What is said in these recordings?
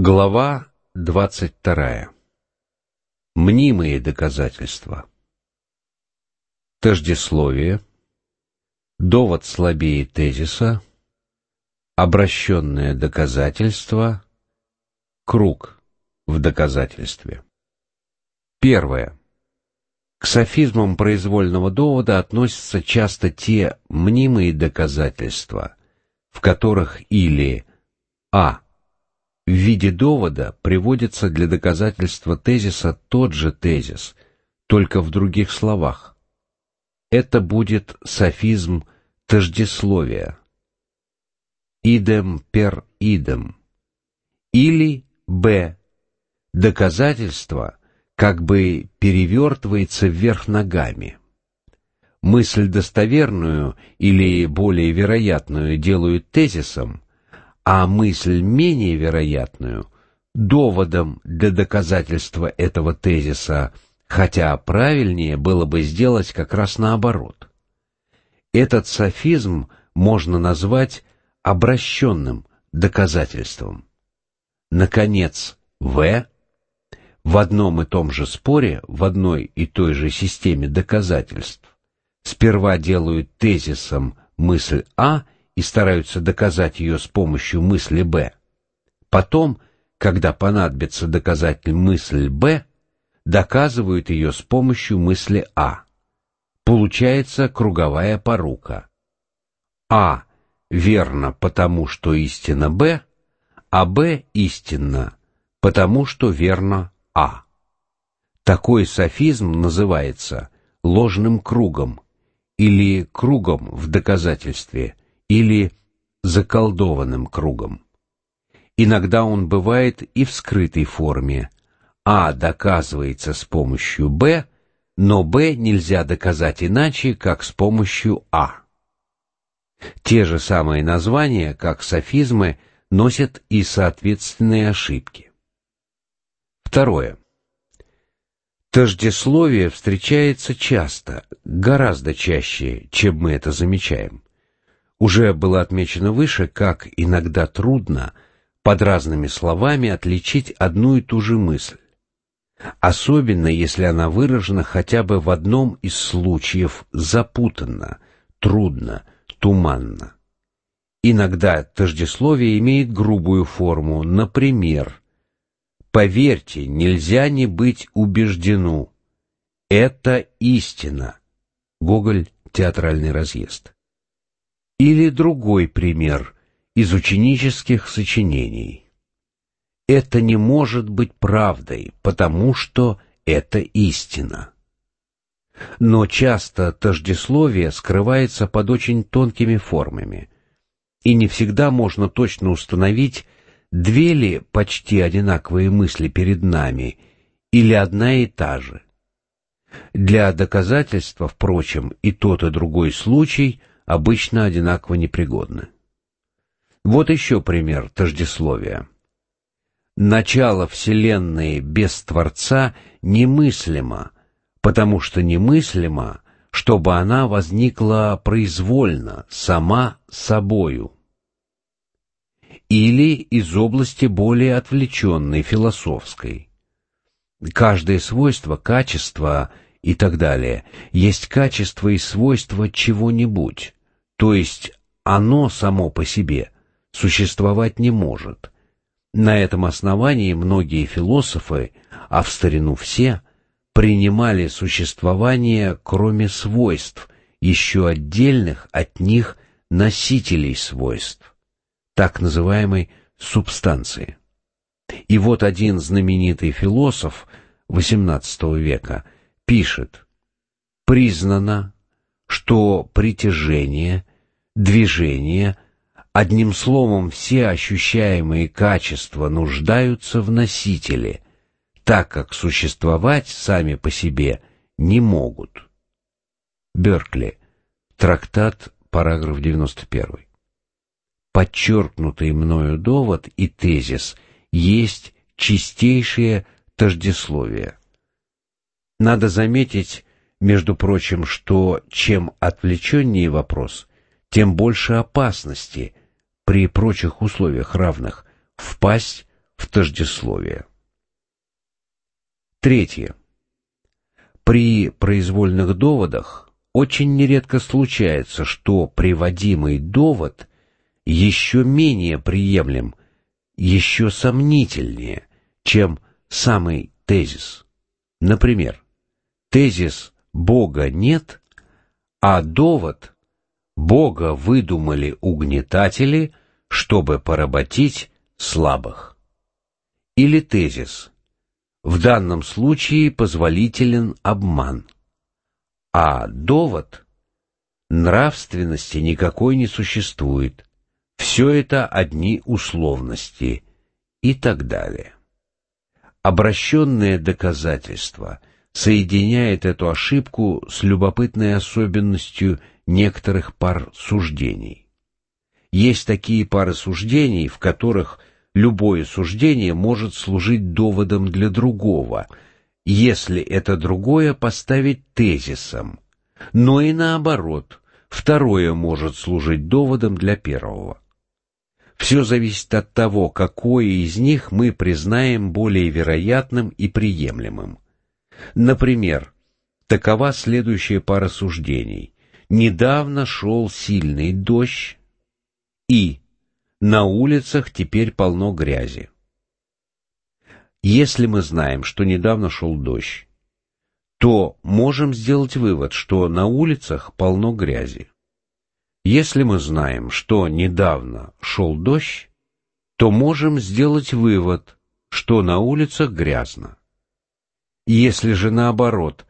Глава двадцать вторая. Мнимые доказательства. Тождесловие. Довод слабее тезиса. Обращенное доказательство. Круг в доказательстве. Первое. К софизмам произвольного довода относятся часто те мнимые доказательства, в которых или а в виде довода приводится для доказательства тезиса тот же тезис, только в других словах. Это будет софизм тождесловия. Идем пер идем. Или б. Доказательство как бы перевертывается вверх ногами. Мысль достоверную или более вероятную делают тезисом, а мысль менее вероятную — доводом для доказательства этого тезиса, хотя правильнее было бы сделать как раз наоборот. Этот софизм можно назвать обращенным доказательством. Наконец, В в одном и том же споре, в одной и той же системе доказательств, сперва делают тезисом мысль А — и стараются доказать ее с помощью мысли Б. Потом, когда понадобится доказать мысль Б, доказывают ее с помощью мысли А. Получается круговая порука. А верно потому, что истина Б, а Б истинно потому, что верно А. Такой софизм называется ложным кругом или кругом в доказательстве – или заколдованным кругом. Иногда он бывает и в скрытой форме. А доказывается с помощью Б, но Б нельзя доказать иначе, как с помощью А. Те же самые названия, как софизмы, носят и соответственные ошибки. Второе. Тождесловие встречается часто, гораздо чаще, чем мы это замечаем. Уже было отмечено выше, как иногда трудно под разными словами отличить одну и ту же мысль. Особенно, если она выражена хотя бы в одном из случаев запутанно, трудно, туманно. Иногда тождесловие имеет грубую форму, например, «Поверьте, нельзя не быть убеждену. Это истина». Гоголь, театральный разъезд. Или другой пример из ученических сочинений. Это не может быть правдой, потому что это истина. Но часто тождесловие скрывается под очень тонкими формами, и не всегда можно точно установить, две ли почти одинаковые мысли перед нами, или одна и та же. Для доказательства, впрочем, и тот, и другой случай обычно одинаково непригодны. Вот еще пример тождесловия. Начало Вселенной без Творца немыслимо, потому что немыслимо, чтобы она возникла произвольно, сама собою. Или из области более отвлеченной, философской. Каждое свойство, качество и так далее есть качество и свойство чего-нибудь, то есть оно само по себе существовать не может. На этом основании многие философы, а в старину все, принимали существование, кроме свойств, еще отдельных от них носителей свойств, так называемой субстанции. И вот один знаменитый философ XVIII века пишет «Признано, что притяжение, движение, одним словом, все ощущаемые качества нуждаются в носителе, так как существовать сами по себе не могут. Беркли. Трактат, параграф 91. Подчеркнутый мною довод и тезис есть чистейшее тождесловие. Надо заметить, между прочим, что чем отвлеченнее вопрос, тем больше опасности при прочих условиях равных впасть в тождесловие. Третье. При произвольных доводах очень нередко случается, что приводимый довод еще менее приемлем, еще сомнительнее, чем самый тезис. Например, тезис «Бога нет», а довод «Бога выдумали угнетатели, чтобы поработить слабых». Или тезис «В данном случае позволителен обман», а довод «Нравственности никакой не существует», все это одни условности и так далее. Обращенное доказательство соединяет эту ошибку с любопытной особенностью некоторых пар суждений. Есть такие пары суждений, в которых любое суждение может служить доводом для другого, если это другое поставить тезисом, но и наоборот, второе может служить доводом для первого. Все зависит от того, какое из них мы признаем более вероятным и приемлемым. Например, такова следующая пара суждений. Недавно шел сильный дождь, и на улицах теперь полно грязи. Если мы знаем, что недавно шел дождь, то можем сделать вывод, что на улицах полно грязи. Если мы знаем, что недавно шел дождь, то можем сделать вывод, что на улицах грязно. Если же наоборот,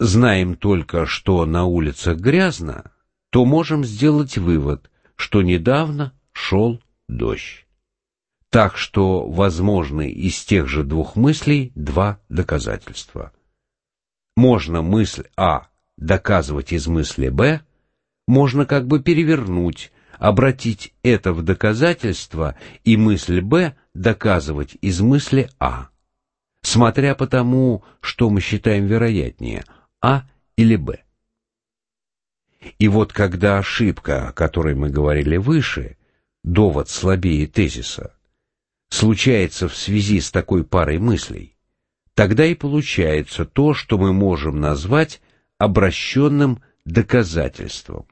знаем только, что на улицах грязно, то можем сделать вывод, что недавно шел дождь. Так что возможны из тех же двух мыслей два доказательства. Можно мысль А доказывать из мысли Б, можно как бы перевернуть, обратить это в доказательство и мысль Б доказывать из мысли А, смотря по тому, что мы считаем вероятнее, А или Б. И вот когда ошибка, о которой мы говорили выше, довод слабее тезиса, случается в связи с такой парой мыслей, тогда и получается то, что мы можем назвать обращенным доказательством.